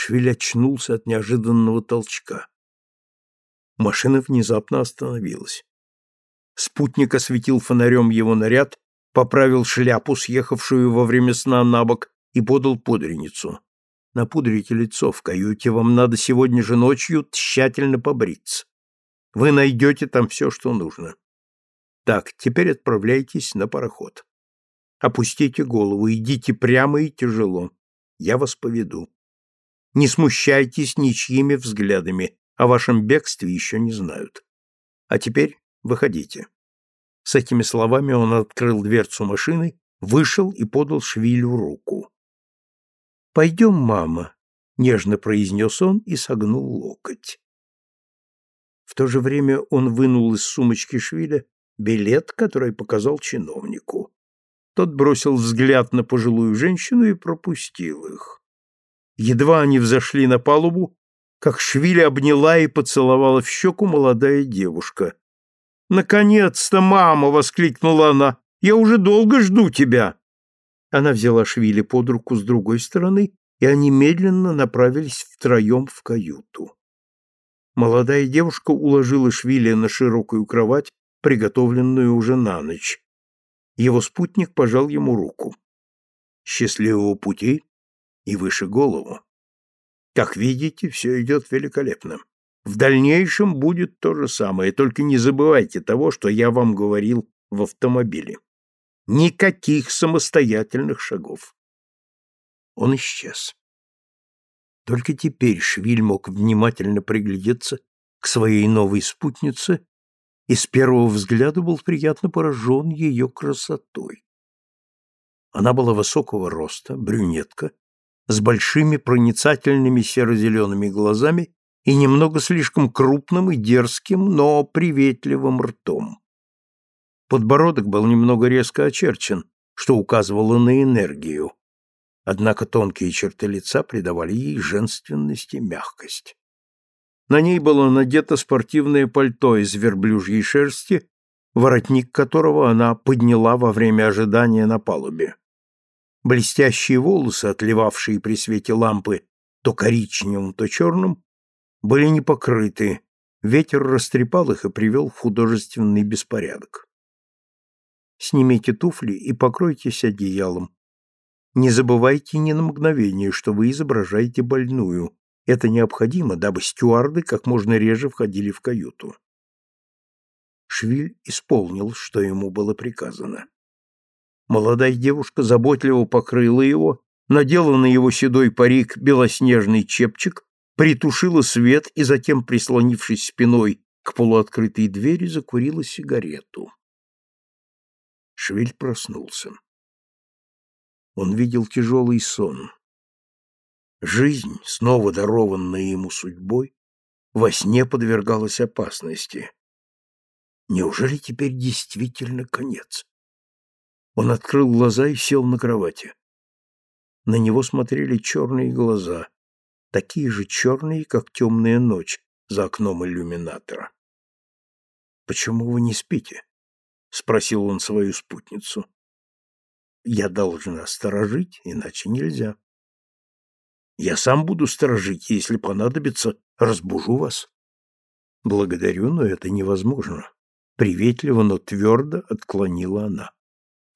Швиль очнулся от неожиданного толчка. Машина внезапно остановилась. Спутник осветил фонарем его наряд, поправил шляпу, съехавшую во время сна на бок, и подал пудреницу. Напудрите лицо в каюте, вам надо сегодня же ночью тщательно побриться. Вы найдете там все, что нужно. Так, теперь отправляйтесь на пароход. Опустите голову, идите прямо и тяжело. Я вас поведу. Не смущайтесь ничьими взглядами, о вашем бегстве еще не знают. А теперь выходите. С этими словами он открыл дверцу машины, вышел и подал Швилю руку. «Пойдем, мама», — нежно произнес он и согнул локоть. В то же время он вынул из сумочки Швиля билет, который показал чиновнику. Тот бросил взгляд на пожилую женщину и пропустил их. Едва они взошли на палубу, как Швиля обняла и поцеловала в щеку молодая девушка. «Наконец-то, мама!» — воскликнула она. «Я уже долго жду тебя!» Она взяла Швили под руку с другой стороны, и они медленно направились втроем в каюту. Молодая девушка уложила Швили на широкую кровать, приготовленную уже на ночь. Его спутник пожал ему руку. «Счастливого пути и выше голову. Как видите, все идет великолепно. В дальнейшем будет то же самое, только не забывайте того, что я вам говорил в автомобиле. Никаких самостоятельных шагов. Он исчез. Только теперь Швиль мог внимательно приглядеться к своей новой спутнице и с первого взгляда был приятно поражен ее красотой. Она была высокого роста, брюнетка, с большими проницательными серо-зелеными глазами и немного слишком крупным и дерзким, но приветливым ртом. Подбородок был немного резко очерчен, что указывало на энергию, однако тонкие черты лица придавали ей женственность и мягкость. На ней было надето спортивное пальто из верблюжьей шерсти, воротник которого она подняла во время ожидания на палубе. Блестящие волосы, отливавшие при свете лампы то коричневым, то черным, были не покрыты, ветер растрепал их и привел в художественный беспорядок. Снимите туфли и покройтесь одеялом. Не забывайте ни на мгновение, что вы изображаете больную. Это необходимо, дабы стюарды как можно реже входили в каюту. Швиль исполнил, что ему было приказано. Молодая девушка заботливо покрыла его, надела на его седой парик белоснежный чепчик, притушила свет и затем, прислонившись спиной к полуоткрытой двери, закурила сигарету. Швель проснулся. Он видел тяжелый сон. Жизнь, снова дарованная ему судьбой, во сне подвергалась опасности. Неужели теперь действительно конец? Он открыл глаза и сел на кровати. На него смотрели черные глаза, такие же черные, как темная ночь за окном иллюминатора. «Почему вы не спите?» — спросил он свою спутницу. «Я должна сторожить, иначе нельзя. Я сам буду сторожить, если понадобится, разбужу вас». «Благодарю, но это невозможно», — приветливо, но твердо отклонила она.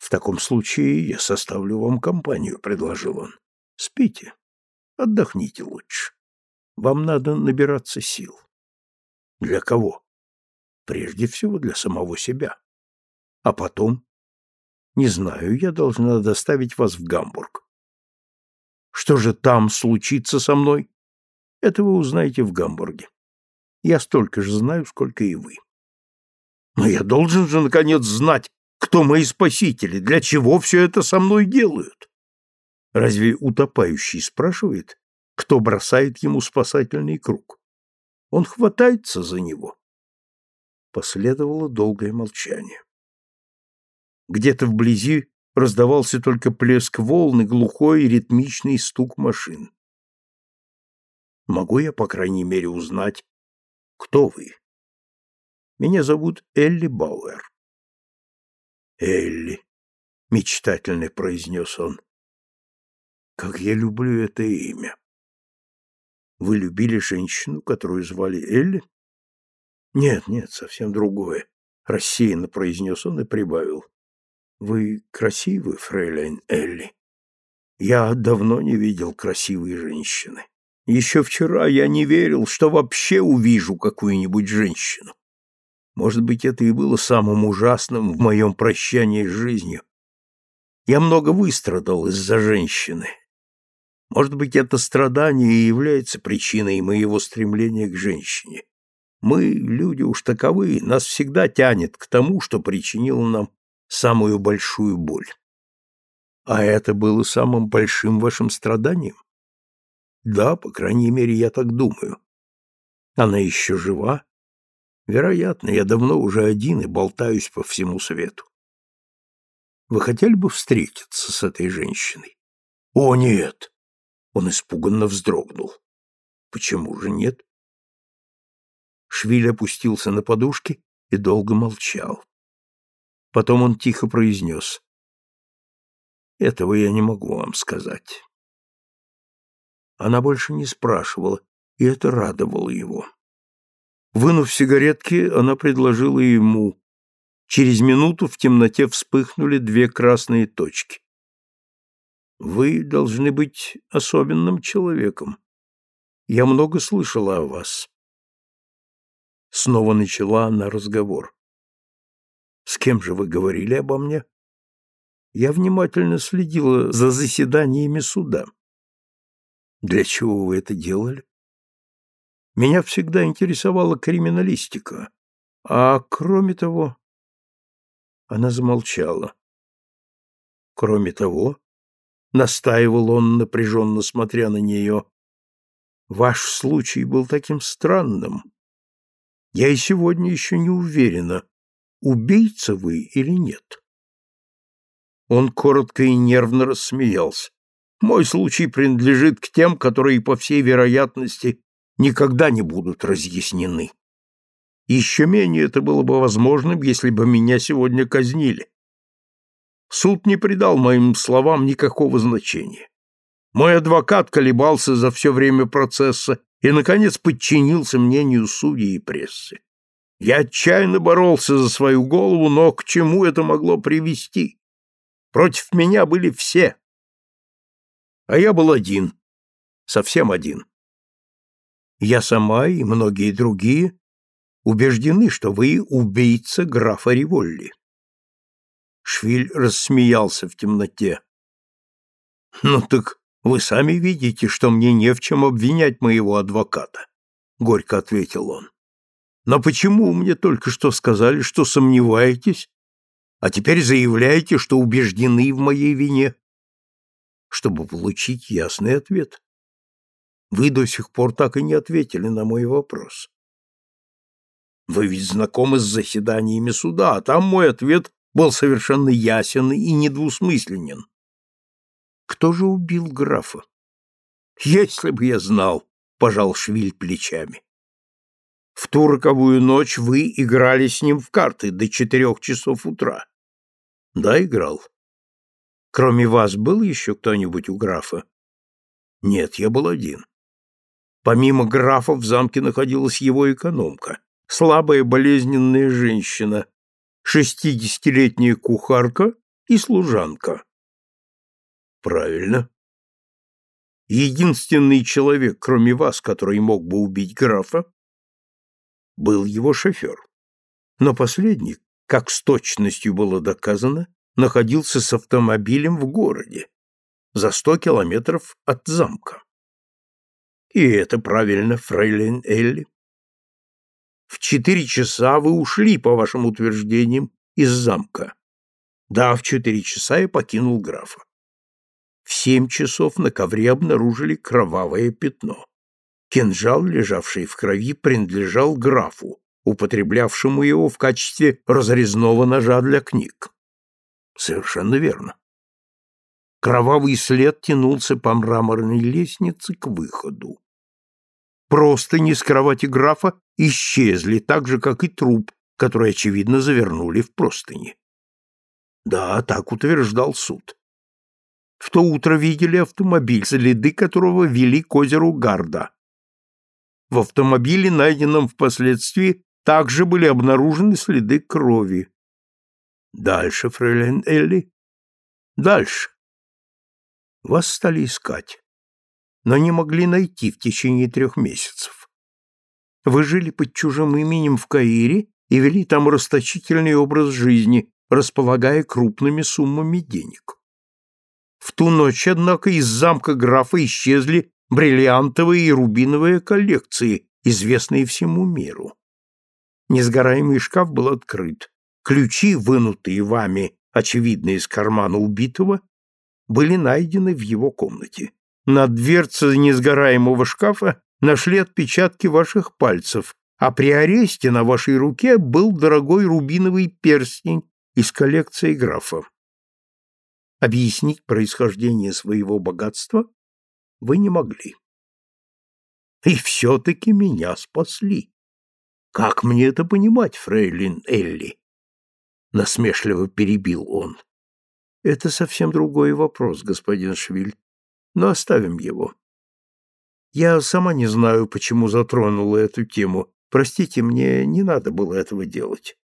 В таком случае я составлю вам компанию, предложил он. Спите. Отдохните лучше. Вам надо набираться сил. Для кого? Прежде всего для самого себя. А потом? Не знаю, я должна доставить вас в Гамбург. Что же там случится со мной? Это вы узнаете в Гамбурге. Я столько же знаю, сколько и вы. Но я должен же, наконец, знать, кто мои спасители? Для чего все это со мной делают? Разве утопающий спрашивает, кто бросает ему спасательный круг? Он хватается за него. Последовало долгое молчание. Где-то вблизи раздавался только плеск волн и глухой ритмичный стук машин. Могу я, по крайней мере, узнать, кто вы? Меня зовут Элли Бауэр. Элли, мечтательно произнес он. Как я люблю это имя. Вы любили женщину, которую звали Элли? Нет, нет, совсем другое, рассеянно произнес он и прибавил. Вы красивы, фрейлин Элли. Я давно не видел красивой женщины. Еще вчера я не верил, что вообще увижу какую-нибудь женщину. Может быть, это и было самым ужасным в моем прощании с жизнью. Я много выстрадал из-за женщины. Может быть, это страдание и является причиной моего стремления к женщине. Мы, люди уж таковы, нас всегда тянет к тому, что причинило нам самую большую боль. А это было самым большим вашим страданием? Да, по крайней мере, я так думаю. Она еще жива? Вероятно, я давно уже один и болтаюсь по всему свету. Вы хотели бы встретиться с этой женщиной? О, нет! Он испуганно вздрогнул. Почему же нет? Швиль опустился на подушки и долго молчал. Потом он тихо произнес. Этого я не могу вам сказать. Она больше не спрашивала, и это радовало его. Вынув сигаретки, она предложила ему. Через минуту в темноте вспыхнули две красные точки. «Вы должны быть особенным человеком. Я много слышала о вас». Снова начала она разговор. «С кем же вы говорили обо мне?» Я внимательно следила за заседаниями суда. Для чего вы это делали? Меня всегда интересовала криминалистика. А кроме того... Она замолчала. Кроме того, настаивал он, напряженно смотря на нее, ваш случай был таким странным. Я и сегодня еще не уверена, убийца вы или нет. Он коротко и нервно рассмеялся. Мой случай принадлежит к тем, которые, по всей вероятности, никогда не будут разъяснены. Еще менее это было бы возможным, если бы меня сегодня казнили. Суд не придал моим словам никакого значения. Мой адвокат колебался за все время процесса и, наконец, подчинился мнению судей и прессы. Я отчаянно боролся за свою голову, но к чему это могло привести? Против меня были все, а я был один, совсем один. Я сама и многие другие убеждены, что вы убийца графа Риволли. Швиль рассмеялся в темноте. Ну так вы сами видите, что мне не в чем обвинять моего адвоката, горько ответил он. Но почему мне только что сказали, что сомневаетесь, а теперь заявляете, что убеждены в моей вине? чтобы получить ясный ответ. Вы до сих пор так и не ответили на мой вопрос. Вы ведь знакомы с заседаниями суда, а там мой ответ был совершенно ясен и недвусмысленен. Кто же убил графа? Если бы я знал, пожал Швиль плечами. В ту роковую ночь вы играли с ним в карты до четырех часов утра. Да, играл. Кроме вас был еще кто-нибудь у графа? Нет, я был один. Помимо графа в замке находилась его экономка, слабая болезненная женщина, шестидесятилетняя кухарка и служанка. Правильно. Единственный человек, кроме вас, который мог бы убить графа, был его шофер. Но последний, как с точностью было доказано, находился с автомобилем в городе, за сто километров от замка. И это правильно, фрейлин Элли. В четыре часа вы ушли, по вашим утверждениям, из замка. Да, в четыре часа я покинул графа. В семь часов на ковре обнаружили кровавое пятно. Кинжал, лежавший в крови, принадлежал графу, употреблявшему его в качестве разрезного ножа для книг. Совершенно верно. Кровавый след тянулся по мраморной лестнице к выходу. Простыни с кровати графа исчезли, так же, как и труп, который, очевидно, завернули в простыни. Да, так утверждал суд. В то утро видели автомобиль, следы которого вели к озеру Гарда. В автомобиле, найденном впоследствии, также были обнаружены следы крови. Дальше, фрейлин Элли? Дальше. Вас стали искать, но не могли найти в течение трех месяцев. Вы жили под чужим именем в Каире и вели там расточительный образ жизни, располагая крупными суммами денег. В ту ночь, однако, из замка графа исчезли бриллиантовые и рубиновые коллекции, известные всему миру. Несгораемый шкаф был открыт. Ключи, вынутые вами, очевидно, из кармана убитого, были найдены в его комнате. На дверце несгораемого шкафа нашли отпечатки ваших пальцев, а при аресте на вашей руке был дорогой рубиновый перстень из коллекции графа. Объяснить происхождение своего богатства вы не могли. И все-таки меня спасли. Как мне это понимать, фрейлин Элли? Насмешливо перебил он. Это совсем другой вопрос, господин Швиль, но оставим его. Я сама не знаю, почему затронула эту тему. Простите, мне не надо было этого делать.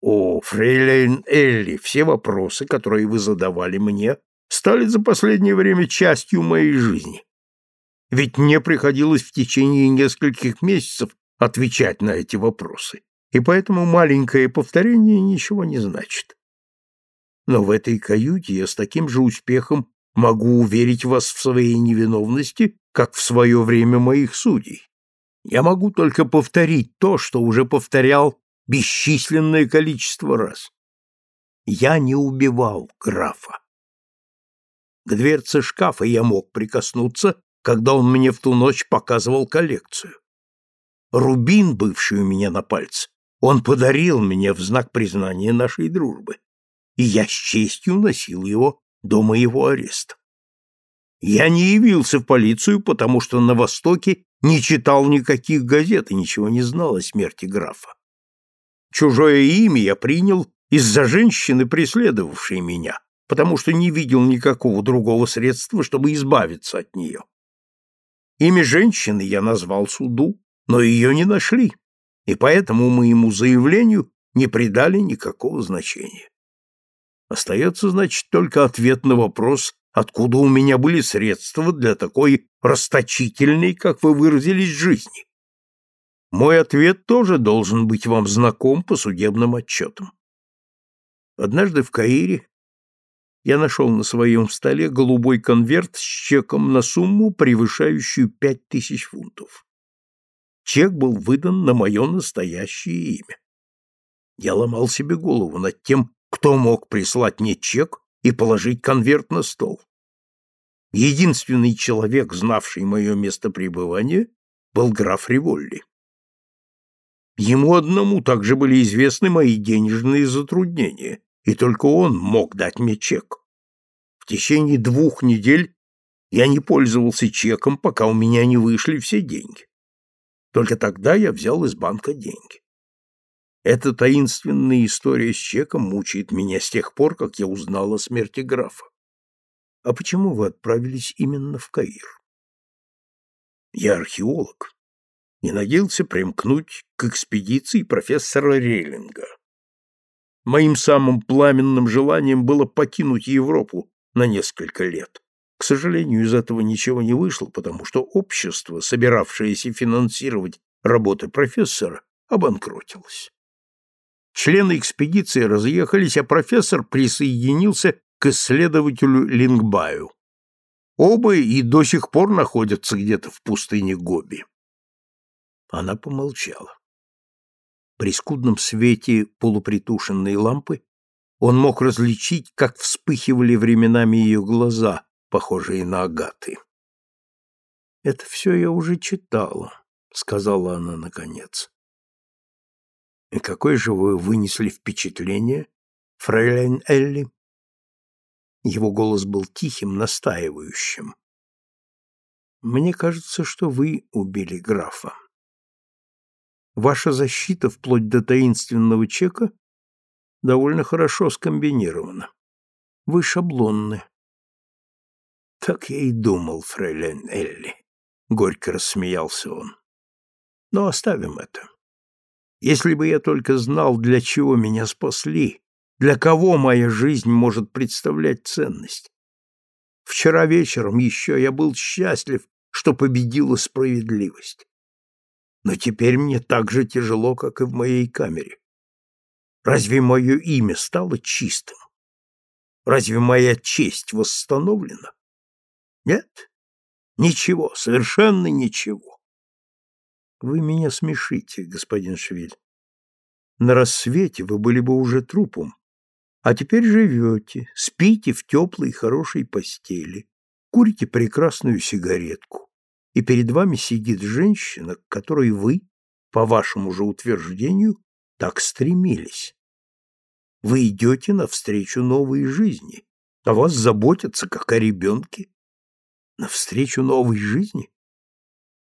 О, фрейлин Элли, все вопросы, которые вы задавали мне, стали за последнее время частью моей жизни. Ведь мне приходилось в течение нескольких месяцев отвечать на эти вопросы, и поэтому маленькое повторение ничего не значит. Но в этой каюте я с таким же успехом могу уверить вас в своей невиновности, как в свое время моих судей. Я могу только повторить то, что уже повторял бесчисленное количество раз. Я не убивал графа. К дверце шкафа я мог прикоснуться, когда он мне в ту ночь показывал коллекцию. Рубин, бывший у меня на пальце, он подарил мне в знак признания нашей дружбы, и я с честью носил его до моего ареста. Я не явился в полицию, потому что на Востоке не читал никаких газет и ничего не знал о смерти графа. Чужое имя я принял из-за женщины, преследовавшей меня, потому что не видел никакого другого средства, чтобы избавиться от нее. Имя женщины я назвал суду, но ее не нашли, и поэтому моему заявлению не придали никакого значения. Остается, значит, только ответ на вопрос, откуда у меня были средства для такой расточительной, как вы выразились, жизни. Мой ответ тоже должен быть вам знаком по судебным отчетам. Однажды в Каире я нашел на своем столе голубой конверт с чеком на сумму, превышающую пять тысяч фунтов. Чек был выдан на мое настоящее имя. Я ломал себе голову над тем, кто мог прислать мне чек и положить конверт на стол. Единственный человек, знавший мое место пребывания, был граф Риволли. Ему одному также были известны мои денежные затруднения, и только он мог дать мне чек. В течение двух недель я не пользовался чеком, пока у меня не вышли все деньги. Только тогда я взял из банка деньги. Эта таинственная история с чеком мучает меня с тех пор, как я узнал о смерти графа. А почему вы отправились именно в Каир? Я археолог и надеялся примкнуть к экспедиции профессора Рейлинга. Моим самым пламенным желанием было покинуть Европу на несколько лет. К сожалению, из этого ничего не вышло, потому что общество, собиравшееся финансировать работы профессора, обанкротилось. Члены экспедиции разъехались, а профессор присоединился к исследователю Лингбаю. Оба и до сих пор находятся где-то в пустыне Гоби. Она помолчала. При скудном свете полупритушенной лампы он мог различить, как вспыхивали временами ее глаза, похожие на агаты. «Это все я уже читала», — сказала она наконец. «И какое же вы вынесли впечатление, фрейлин Элли?» Его голос был тихим, настаивающим. «Мне кажется, что вы убили графа». Ваша защита вплоть до таинственного чека довольно хорошо скомбинирована. Вы шаблонны. Так я и думал, фрейлин Элли, горько рассмеялся он. Но оставим это. Если бы я только знал, для чего меня спасли, для кого моя жизнь может представлять ценность. Вчера вечером еще я был счастлив, что победила справедливость. Но теперь мне так же тяжело, как и в моей камере. Разве мое имя стало чистым? Разве моя честь восстановлена? Нет, ничего, совершенно ничего. Вы меня смешите, господин Швиль. На рассвете вы были бы уже трупом, а теперь живете, спите в теплой хорошей постели, курите прекрасную сигаретку, и перед вами сидит женщина, к которой вы, по вашему же утверждению, так стремились. Вы идете навстречу новой жизни, о вас заботятся, как о ребенке. Навстречу новой жизни?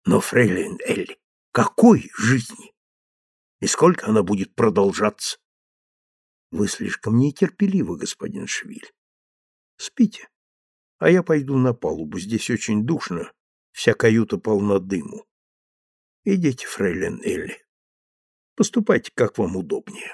Но, фрейлин Элли, какой жизни? И сколько она будет продолжаться? Вы слишком нетерпеливы, господин Швиль. Спите, а я пойду на палубу, здесь очень душно, вся каюта полна дыму. Идите, фрейлин Элли. Поступайте, как вам удобнее.